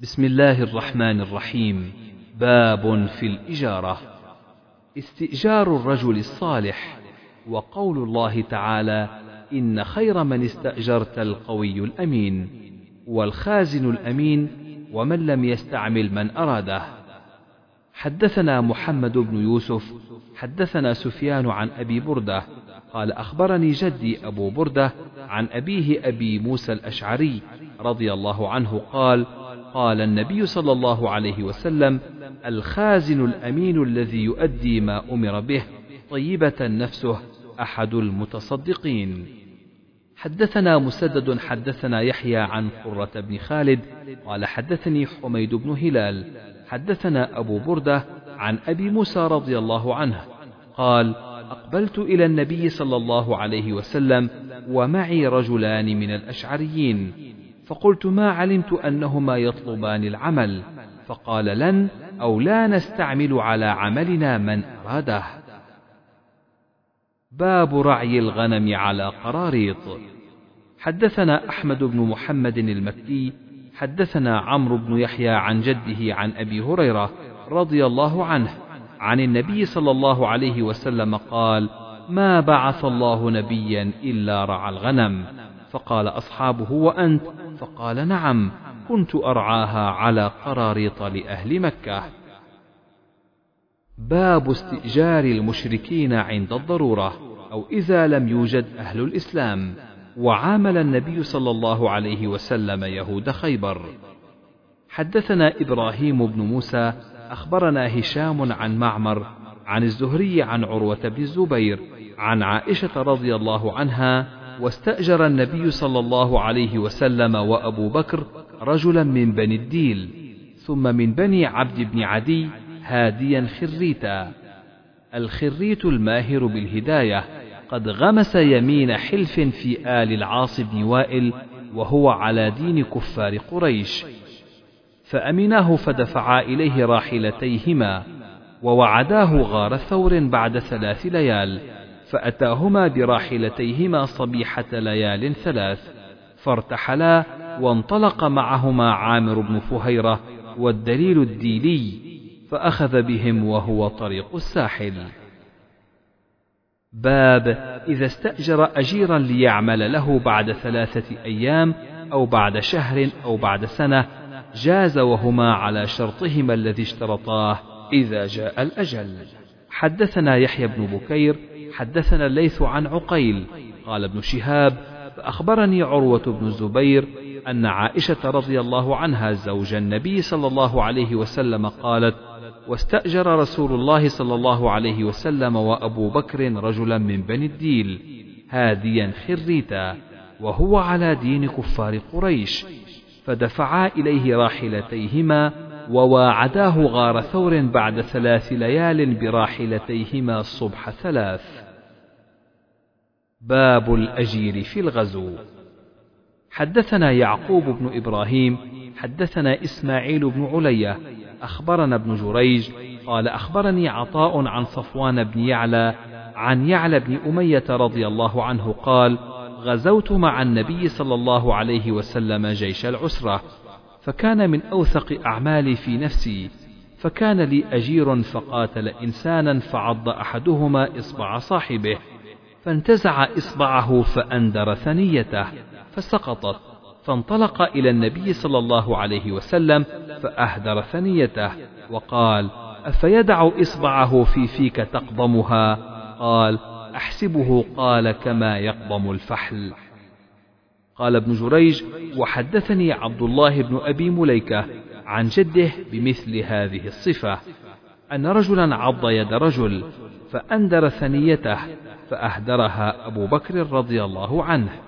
بسم الله الرحمن الرحيم. باب في الإجارة. استئجار الرجل الصالح. وقول الله تعالى إن خير من استأجرت القوي الأمين والخازن الأمين ومن لم يستعمل من أراده. حدثنا محمد بن يوسف حدثنا سفيان عن أبي بردة قال أخبرني جدي أبو بردة عن أبيه أبي موسى الأشعري رضي الله عنه قال قال النبي صلى الله عليه وسلم الخازن الأمين الذي يؤدي ما أمر به طيبة نفسه أحد المتصدقين. حدثنا مسدد حدثنا يحيى عن قرة بن خالد قال حدثني حميد بن هلال حدثنا أبو بردة عن أبي موسى رضي الله عنه قال أقبلت إلى النبي صلى الله عليه وسلم ومعي رجلان من الأشعريين فقلت ما علمت أنهما يطلبان العمل؟ فقال لن أو لا نستعمل على عملنا من أراده. باب رعي الغنم على قراريط. حدثنا أحمد بن محمد المكي حدثنا عمرو بن يحيى عن جده عن أبي هريرة رضي الله عنه عن النبي صلى الله عليه وسلم قال ما بعث الله نبيا إلا رعى الغنم. فقال أصحابه وأنت؟ فقال نعم كنت أرعاها على قراريط لأهل مكة. باب استئجار المشركين عند الضرورة أو إذا لم يوجد أهل الإسلام. وعامل النبي صلى الله عليه وسلم يهود خيبر. حدثنا إبراهيم بن موسى أخبرنا هشام عن معمر عن الزهري عن عروة بن الزبير عن عائشة رضي الله عنها واستأجر النبي صلى الله عليه وسلم وأبو بكر رجلا من بني الديل ثم من بني عبد بن عدي هاديا خريتا. الخريت الماهر بالهداية. قد غمس يمين حلف في آل العاص بن وائل وهو على دين كفار قريش. فأمناه فدفعا إليه راحلتيهما ووعداه غار ثور بعد ثلاث ليال فأتاهما براحلتيهما صبيحة ليال ثلاث فارتحلا وانطلق معهما عامر بن فهيرة والدليل الديلي فأخذ بهم وهو طريق الساحل. باب إذا استأجر أجيرا ليعمل له بعد ثلاثة أيام أو بعد شهر أو بعد سنة جاز وهما على شرطهما الذي اشترطاه إذا جاء الأجل. حدثنا يحيى بن بكير حدثنا الليث عن عقيل قال ابن شهاب فأخبرني عروة بن الزبير أن عائشة رضي الله عنها زوج النبي صلى الله عليه وسلم قالت واستأجر رسول الله صلى الله عليه وسلم وأبو بكر رجلا من بني الديل هاديا خريتا وهو على دين كفار قريش فدفعا إليه راحلتيهما وواعداه غار ثور بعد ثلاث ليال براحلتيهما الصبح ثلاث. باب الأجير في الغزو. حدثنا يعقوب بن إبراهيم حدثنا إسماعيل بن علية أخبرنا ابن جريج قال أخبرني عطاء عن صفوان بن يعلى عن يعلى بن أمية رضي الله عنه قال غزوت مع النبي صلى الله عليه وسلم جيش العسرة فكان من أوثق أعمالي في نفسي فكان لي أجير فقاتل إنسانا فعض أحدهما إصبع صاحبه فانتزع إصبعه فأندر ثنيته فسقطت. فانطلق إلى النبي صلى الله عليه وسلم فأهدر ثنيته وقال أفيدع إصبعه في فيك تقضمها؟ قال أحسبه قال كما يقضم الفحل. قال ابن جريج وحدثني عبد الله بن أبي مليكة عن جده بمثل هذه الصفة. أن رجلا عض يد رجل فأندر ثنيته فأهدرها أبو بكر رضي الله عنه.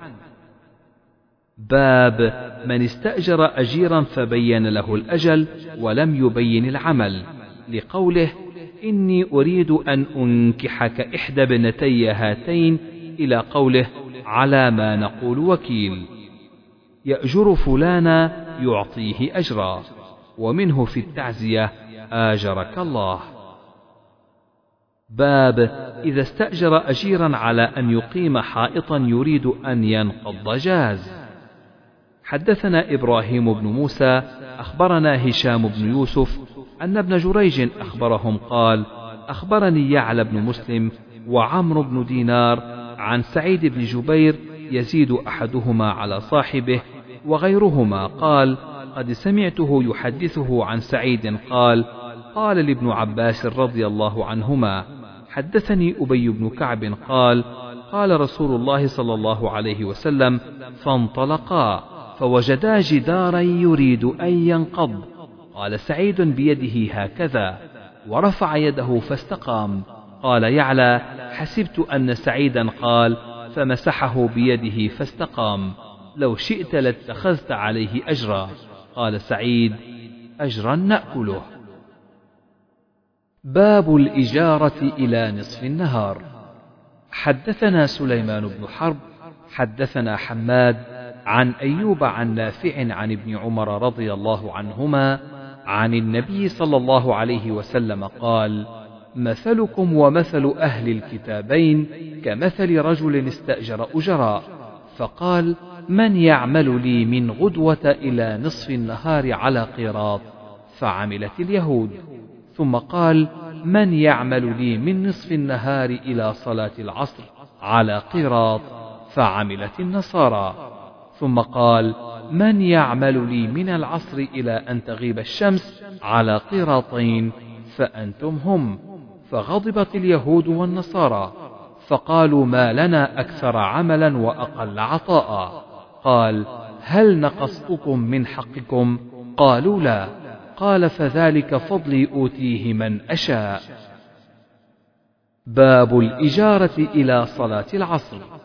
باب من استأجر أجيرا فبين له الأجل ولم يبين العمل لقوله إني أريد أن أنكحك إحدى ابنتي هاتين إلى قوله على ما نقول وكيل يأجر فلانا يعطيه أجرا ومنه في التعزية آجرك الله باب إذا استأجر أجيرا على أن يقيم حائطا يريد أن ينقض جاز حدثنا إبراهيم بن موسى أخبرنا هشام بن يوسف أن ابن جريج أخبرهم قال أخبرني يعلى بن مسلم وعمرو بن دينار عن سعيد بن جبير يزيد أحدهما على صاحبه وغيرهما قال قد سمعته يحدثه عن سعيد قال قال لابن عباس رضي الله عنهما حدثني أبي بن كعب قال قال رسول الله صلى الله عليه وسلم فانطلقا. فوجدا جدارا يريد أن ينقض. قال سعيد بيده هكذا ورفع يده فاستقام. قال يعلى حسبت أن سعيدا قال فمسحه بيده فاستقام. لو شئت لاتخذت عليه أجرا. قال سعيد أجرا نأكله. باب الإجارة إلى نصف النهار. حدثنا سليمان بن حرب حدثنا حماد عن أيوب عن نافع عن ابن عمر رضي الله عنهما عن النبي صلى الله عليه وسلم قال مثلكم ومثل أهل الكتابين كمثل رجل استأجر أجراء فقال من يعمل لي من غدوة إلى نصف النهار على قيراط فعملت اليهود. ثم قال من يعمل لي من نصف النهار إلى صلاة العصر على قيراط فعملت النصارى. ثم قال من يعمل لي من العصر إلى أن تغيب الشمس على قيراطين فأنتم هم فغضبت اليهود والنصارى فقالوا ما لنا أكثر عملا وأقل عطاء. قال هل نقصتكم من حقكم؟ قالوا لا. قال فذلك فضلي أوتيه من أشاء. باب الإجارة إلى صلاة العصر.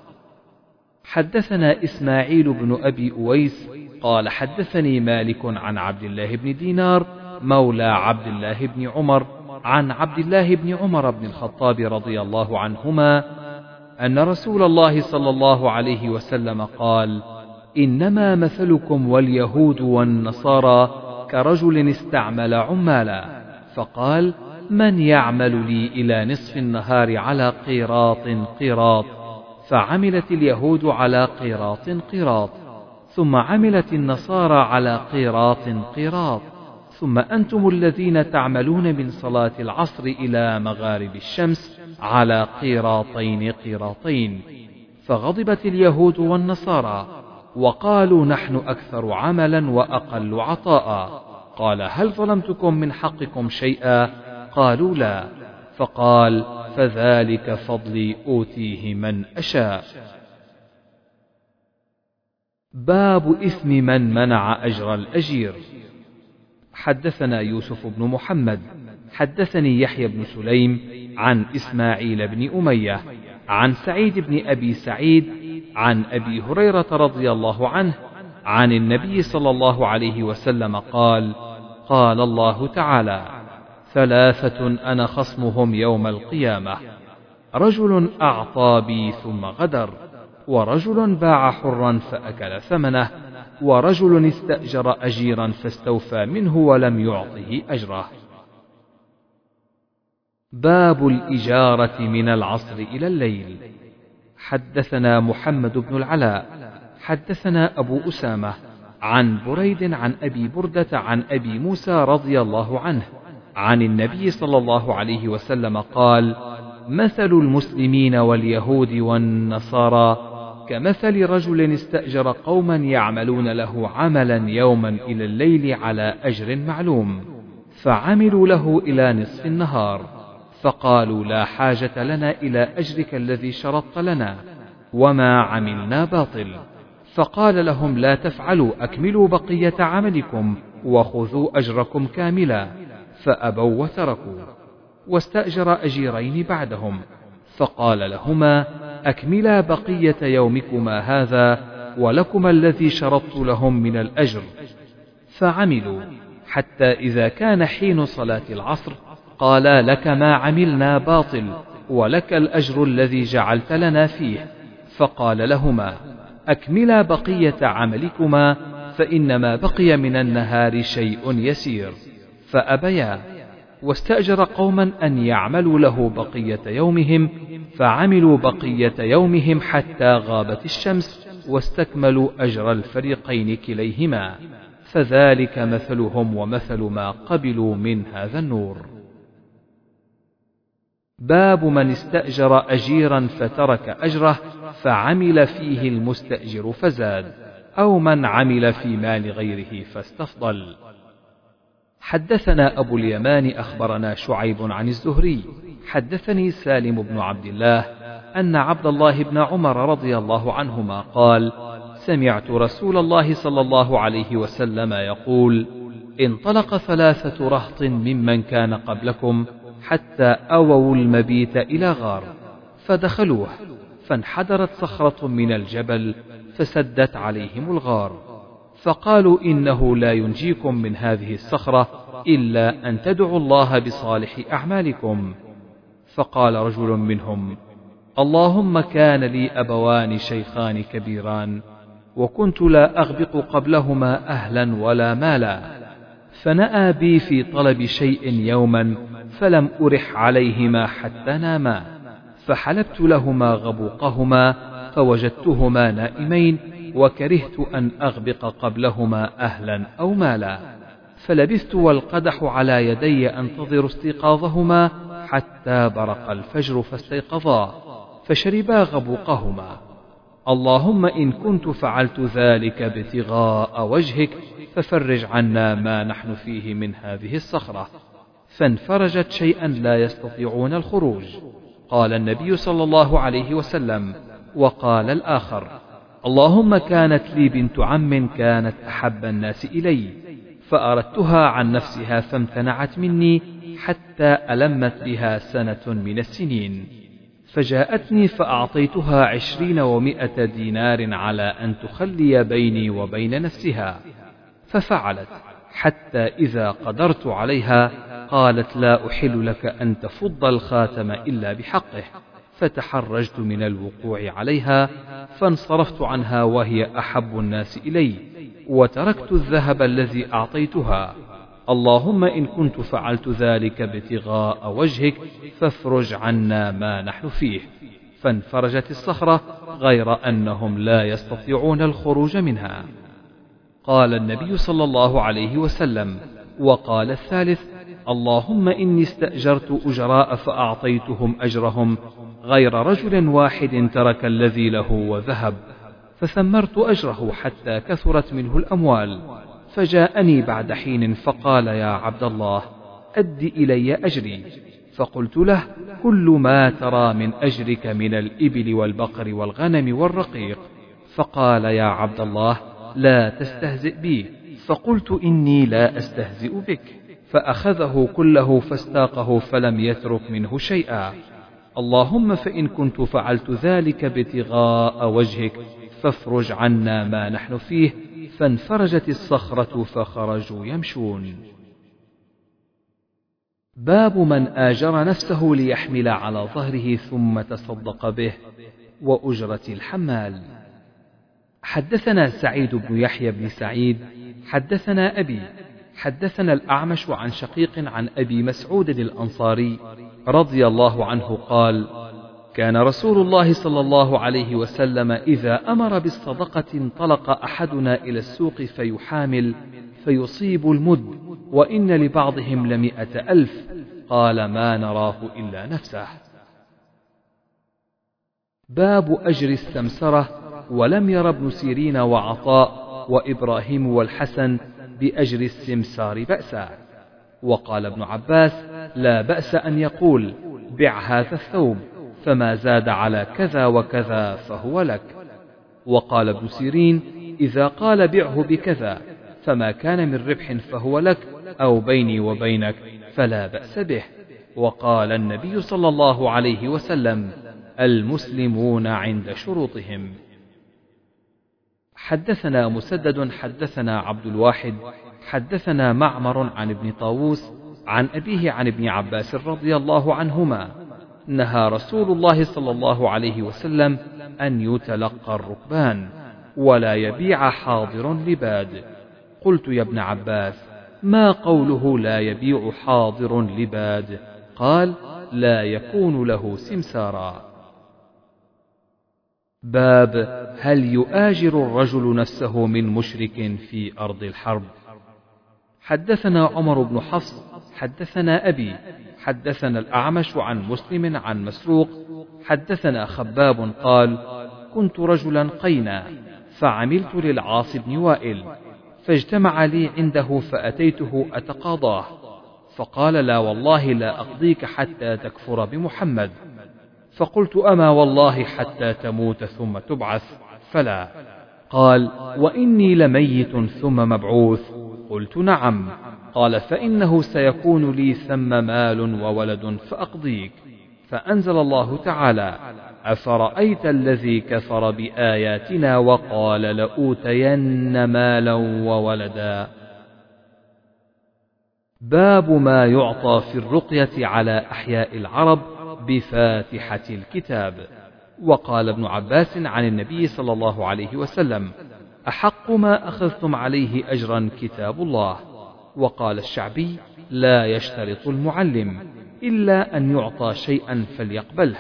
حدثنا إسماعيل بن أبي أويس قال حدثني مالك عن عبد الله بن دينار مولى عبد الله بن عمر عن عبد الله بن عمر بن الخطاب رضي الله عنهما أن رسول الله صلى الله عليه وسلم قال: إنما مثلكم واليهود والنصارى كرجل استعمل عمالا فقال: من يعمل لي إلى نصف النهار على قيراط قيراط؟ فعملت اليهود على قيراط قيراط ثم عملت النصارى على قيراط قيراط. ثم أنتم الذين تعملون من صلاة العصر إلى مغارب الشمس على قيراطين قيراطين. فغضبت اليهود والنصارى وقالوا نحن أكثر عملا وأقل عطاء. قال هل ظلمتكم من حقكم شيئا؟ قالوا لا. فقال فذلك فضلي أوتيه من أشاء. باب إثم من منع أجر الأجير. حدثنا يوسف بن محمد. حدثني يحيى بن سليم عن إسماعيل بن أمية عن سعيد بن أبي سعيد عن أبي هريرة رضي الله عنه عن النبي صلى الله عليه وسلم قال قال الله تعالى ثلاثة أنا خصمهم يوم القيامة. رجل أعطى بي ثم غدر ورجل باع حرا فأكل ثمنه ورجل استأجر أجيرا فاستوفى منه ولم يعطه أجره. باب الإجارة من العصر إلى الليل. حدثنا محمد بن العلاء حدثنا أبو أسامة عن بريد عن أبي بردة عن أبي موسى رضي الله عنه عن النبي صلى الله عليه وسلم قال مثل المسلمين واليهود والنصارى كمثل رجل استأجر قوما يعملون له عملا يوما إلى الليل على أجر معلوم فعملوا له إلى نصف النهار فقالوا لا حاجة لنا إلى أجرك الذي شرطت لنا وما عملنا باطل. فقال لهم لا تفعلوا أكملوا بقية عملكم وخذوا أجركم كاملا. فأبوا وتركوا واستأجر أجيرين بعدهم فقال لهما أكملا بقية يومكما هذا ولكما الذي شرطت لهم من الأجر. فعملوا حتى إذا كان حين صلاة العصر قالا لك ما عملنا باطل ولك الأجر الذي جعلت لنا فيه. فقال لهما أكملا بقية عملكما فإنما بقي من النهار شيء يسير. فأبيا واستأجر قوما أن يعملوا له بقية يومهم فعملوا بقية يومهم حتى غابت الشمس واستكملوا أجر الفريقين كليهما. فذلك مثلهم ومثل ما قبلوا من هذا النور. باب من استأجر أجيرا فترك أجره فعمل فيه المستأجر فزاد أو من عمل في مال غيره فاستفضل. حدثنا أبو اليمان أخبرنا شعيب عن الزهري. حدثني سالم بن عبد الله أن عبد الله بن عمر رضي الله عنهما قال سمعت رسول الله صلى الله عليه وسلم يقول انطلق ثلاثة رهط ممن كان قبلكم حتى أووا المبيت إلى غار فدخلوه فانحدرت صخرة من الجبل فسدت عليهم الغار. فقالوا إنه لا ينجيكم من هذه الصخرة إلا أن تدعوا الله بصالح أعمالكم. فقال رجل منهم اللهم كان لي أبوان شيخان كبيران وكنت لا أغبط قبلهما أهلا ولا مالا. فنأى بي في طلب شيء يوما فلم أرح عليهما حتى ناما. فحلبت لهما غبوقهما فوجدتهما نائمين وكرهت أن أغبق قبلهما أهلا أو مالا. فلبثت والقدح على يدي أنتظر استيقاظهما حتى برق الفجر فاستيقظا فشربا غبوقهما. اللهم إن كنت فعلت ذلك ابتغاء وجهك ففرج عنا ما نحن فيه من هذه الصخرة. فانفرجت شيئا لا يستطيعون الخروج. قال النبي صلى الله عليه وسلم وقال الآخر اللهم كانت لي بنت عم كانت أحب الناس إلي فأردتها عن نفسها فامتنعت مني حتى ألمت بها سنة من السنين. فجاءتني فأعطيتها عشرين ومائة دينار على أن تخلي بيني وبين نفسها. ففعلت حتى إذا قدرت عليها قالت لا أحل لك أن تفض الخاتم إلا بحقه. فتحرجت من الوقوع عليها فانصرفت عنها وهي أحب الناس إلي وتركت الذهب الذي أعطيتها. اللهم إن كنت فعلت ذلك ابتغاء وجهك فافرج عنا ما نحن فيه. فانفرجت الصخرة غير أنهم لا يستطيعون الخروج منها. قال النبي صلى الله عليه وسلم وقال الثالث اللهم إني استأجرت أجراء فأعطيتهم أجرهم غير رجل واحد ترك الذي له وذهب فثمرت أجره حتى كثرت منه الأموال. فجاءني بعد حين فقال يا عبد الله أد إلي أجري. فقلت له كل ما ترى من أجرك من الإبل والبقر والغنم والرقيق. فقال يا عبد الله لا تستهزئ بي. فقلت إني لا أستهزئ بك. فأخذه كله فاستاقه فلم يترك منه شيئا. اللهم فإن كنت فعلت ذلك ابتغاء وجهك فافرج عنا ما نحن فيه فانفرجت الصخرة فخرجوا يمشون. باب من آجر نفسه ليحمل على ظهره ثم تصدق به وأجرة الحمال. حدثنا سعيد بن يحيى بن سعيد حدثنا أبي حدثنا الأعمش عن شقيق عن أبي مسعود الأنصاري رضي الله عنه قال كان رسول الله صلى الله عليه وسلم إذا أمر بالصدقة انطلق أحدنا إلى السوق فيحامل فيصيب المد وإن لبعضهم لمئة ألف. قال ما نراه إلا نفسه. باب أجر السمسرة ولم ير ابن سيرين وعطاء وإبراهيم والحسن بأجر السمسار بأسا. وقال ابن عباس لا بأس أن يقول بع هذا الثوب فما زاد على كذا وكذا فهو لك. وقال ابن سيرين إذا قال بعه بكذا فما كان من ربح فهو لك أو بيني وبينك فلا بأس به. وقال النبي صلى الله عليه وسلم المسلمون عند شروطهم. حدثنا مسدد حدثنا عبد الواحد حدثنا معمر عن ابن طاووس عن أبيه عن ابن عباس رضي الله عنهما نهى رسول الله صلى الله عليه وسلم أن يتلقى الركبان ولا يبيع حاضر لباد. قلت يا ابن عباس ما قوله لا يبيع حاضر لباد؟ قال لا يكون له سمسارا. باب هل يؤاجر الرجل نفسه من مشرك في أرض الحرب؟ حدثنا عمر بن حفص حدثنا أبي حدثنا الأعمش عن مسلم عن مسروق حدثنا خباب قال كنت رجلا قينا فعملت للعاص بن وائل فاجتمع لي عنده فأتيته أتقاضاه فقال لا والله لا أقضيك حتى تكفر بمحمد فقلت أما والله حتى تموت ثم تبعث فلا قال وإني لميت ثم مبعوث قلت نعم. قال فإنه سيكون لي ثم مال وولد فأقضيك. فأنزل الله تعالى أفرأيت الذي كفر بآياتنا وقال لأوتين مالا وولدا. باب ما يعطى في الرقية على أحياء العرب بفاتحة الكتاب. وقال ابن عباس عن النبي صلى الله عليه وسلم أحق ما أخذتم عليه أجرا كتاب الله. وقال الشعبي لا يشترط المعلم إلا أن يعطى شيئا فليقبله.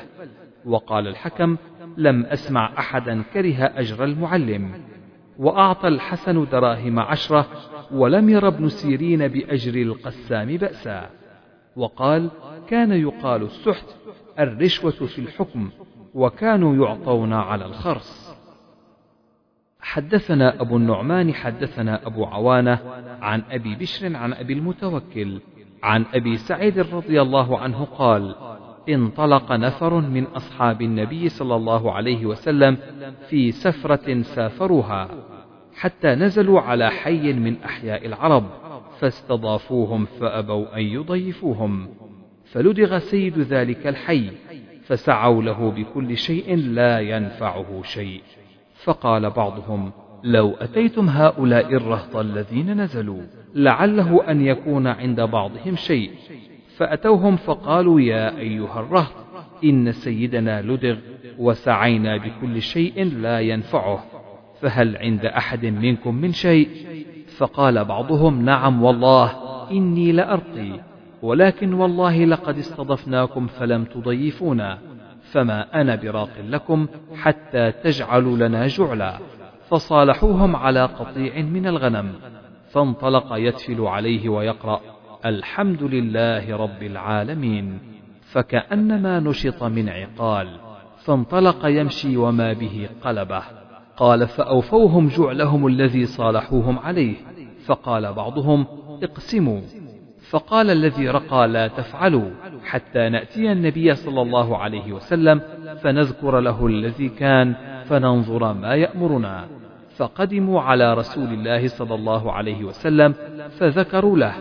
وقال الحكم لم أسمع أحدا كره أجر المعلم. وأعطى الحسن دراهم عشرة ولم ير ابن سيرين بأجر القسام بأسا. وقال كان يقال السحت الرشوة في الحكم وكانوا يعطون على الخرص. حدثنا أبو النعمان حدثنا أبو عوانة عن أبي بشر عن أبي المتوكل عن أبي سعيد رضي الله عنه قال انطلق نفر من أصحاب النبي صلى الله عليه وسلم في سفرة سافروها حتى نزلوا على حي من أحياء العرب فاستضافوهم فأبوا أن يضيفوهم فلدغ سيد ذلك الحي فسعوا له بكل شيء لا ينفعه شيء. فقال بعضهم لو أتيتم هؤلاء الرهط الذين نزلوا لعله أن يكون عند بعضهم شيء. فأتوهم فقالوا يا أيها الرهط إن سيدنا لدغ وسعينا بكل شيء لا ينفعه فهل عند أحد منكم من شيء؟ فقال بعضهم نعم والله إني لأرقي ولكن والله لقد استضفناكم فلم تضيفونا. فما أنا براق لكم حتى تجعلوا لنا جعلا. فصالحوهم على قطيع من الغنم. فانطلق يتفل عليه ويقرأ الحمد لله رب العالمين. فكأنما نشط من عقال. فانطلق يمشي وما به قلبه. قال فأوفوهم جعلهم الذي صالحوهم عليه. فقال بعضهم اقسموا. فقال الذي رقى لا تفعلوا حتى نأتي النبي صلى الله عليه وسلم فنذكر له الذي كان فننظر ما يأمرنا. فقدموا على رسول الله صلى الله عليه وسلم فذكروا له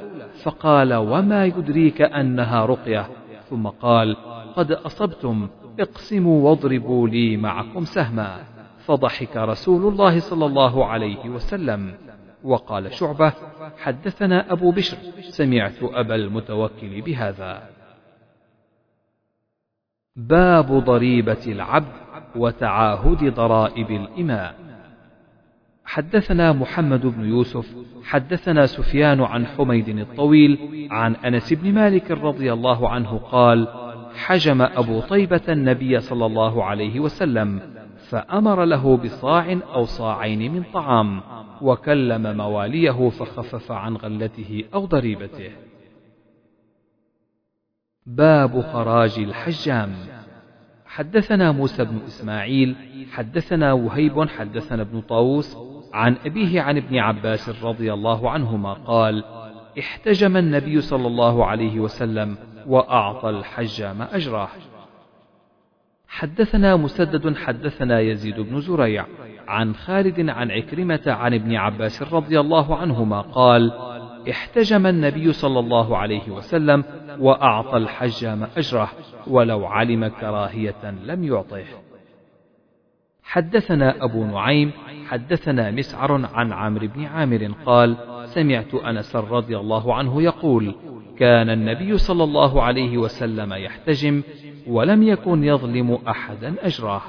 فقال وما يدريك أنها رقية؟ ثم قال قد أصبتم اقسموا واضربوا لي معكم سهما. فضحك رسول الله صلى الله عليه وسلم. وقال شعبة حدثنا أبو بشر سمعت أبا المتوكل بهذا. باب ضريبة العبد وتعاهد ضرائب الإماء حدثنا محمد بن يوسف حدثنا سفيان عن حميد الطويل عن أنس بن مالك رضي الله عنه قال حجم أبو طيبة النبي صلى الله عليه وسلم فأمر له بصاع أو صاعين من طعام. وكلم مواليه فخفف عن غلته أو ضريبته. باب خراج الحجام. حدثنا موسى بن إسماعيل حدثنا وهيب حدثنا ابن طاووس عن أبيه عن ابن عباس رضي الله عنهما قال احتجم النبي صلى الله عليه وسلم وأعطى الحجام أجره. حدثنا مسدد حدثنا يزيد بن زريع. عن خالد عن عكرمة عن ابن عباس رضي الله عنهما قال احتجم النبي صلى الله عليه وسلم وأعطى الحجام أجره ولو علم كراهية لم يعطه. حدثنا أبو نعيم حدثنا مسعر عن عمرو بن عامر قال سمعت أنس رضي الله عنه يقول كان النبي صلى الله عليه وسلم يحتجم ولم يكن يظلم أحدا أجره.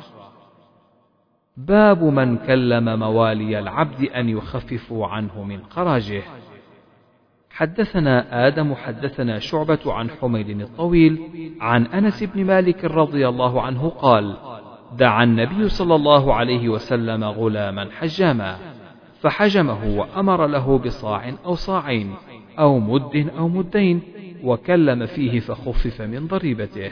باب من كلم موالي العبد أن يخففوا عنه من خراجه. حدثنا آدم حدثنا شعبة عن حميد الطويل عن أنس بن مالك رضي الله عنه قال دعا النبي صلى الله عليه وسلم غلاما حجاما فحجمه وأمر له بصاع أو صاعين أو مد أو مدين وكلم فيه فخفف من ضريبته.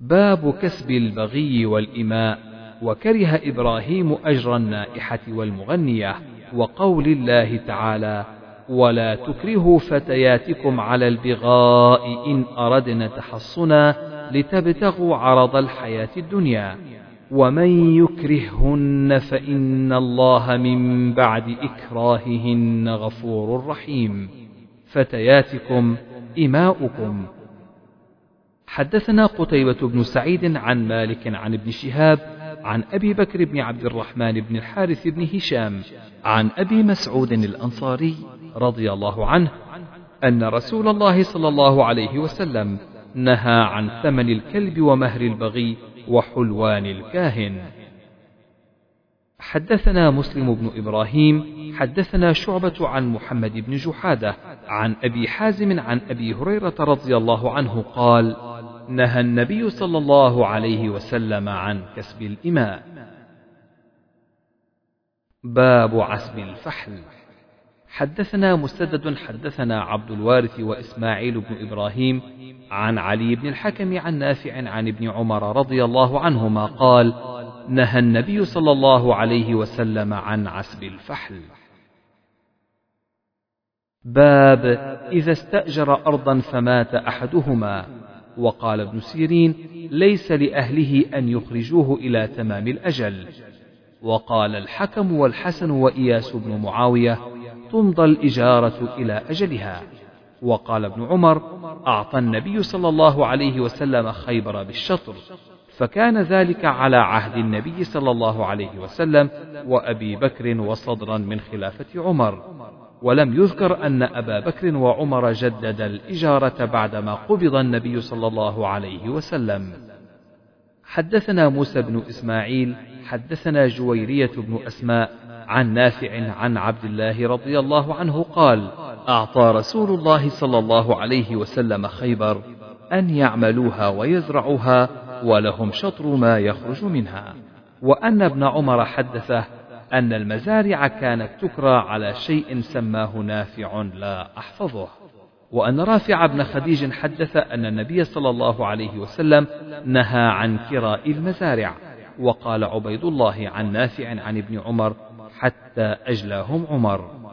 باب كسب البغي والإماء وكره إبراهيم أجر النائحة والمغنية وقول الله تعالى ولا تكرهوا فتياتكم على البغاء إن أردنا تحصنا لتبتغوا عرض الحياة الدنيا ومن يكرههن فإن الله من بعد إكراههن غفور رحيم. فتياتكم إماؤكم. حدثنا قتيبة بن سعيد عن مالك عن ابن شهاب عن أبي بكر بن عبد الرحمن بن الحارث بن هشام عن أبي مسعود الأنصاري رضي الله عنه أن رسول الله صلى الله عليه وسلم نهى عن ثمن الكلب ومهر البغي وحلوان الكاهن. حدثنا مسلم بن إبراهيم حدثنا شعبة عن محمد بن جحادة عن أبي حازم عن أبي هريرة رضي الله عنه قال نهى النبي صلى الله عليه وسلم عن كسب الإماء باب عسب الفحل. حدثنا مسدد حدثنا عبد الوارث وإسماعيل بن إبراهيم عن علي بن الحكم عن نافع عن ابن عمر رضي الله عنهما قال نهى النبي صلى الله عليه وسلم عن عسب الفحل. باب إذا استأجر أرضا فمات أحدهما. وقال ابن سيرين ليس لأهله أن يخرجوه إلى تمام الأجل. وقال الحكم والحسن وإياس بن معاوية تمضى الإجارة إلى أجلها. وقال ابن عمر أعطى النبي صلى الله عليه وسلم خيبر بالشطر فكان ذلك على عهد النبي صلى الله عليه وسلم وأبي بكر وصدرا من خلافة عمر. ولم يذكر أن أبا بكر وعمر جدد الإجارة بعدما قبض النبي صلى الله عليه وسلم. حدثنا موسى بن إسماعيل حدثنا جويرية بن أسماء عن نافع عن عبد الله رضي الله عنه قال أعطى رسول الله صلى الله عليه وسلم خيبر أن يعملوها ويزرعوها ولهم شطر ما يخرج منها. وأن ابن عمر حدثه أن المزارع كانت تكرى على شيء سماه نافع لا أحفظه. وأن رافع بن خديج حدث أن النبي صلى الله عليه وسلم نهى عن كراء المزارع وقال عبيد الله عن نافع عن ابن عمر حتى أجلاهم عمر.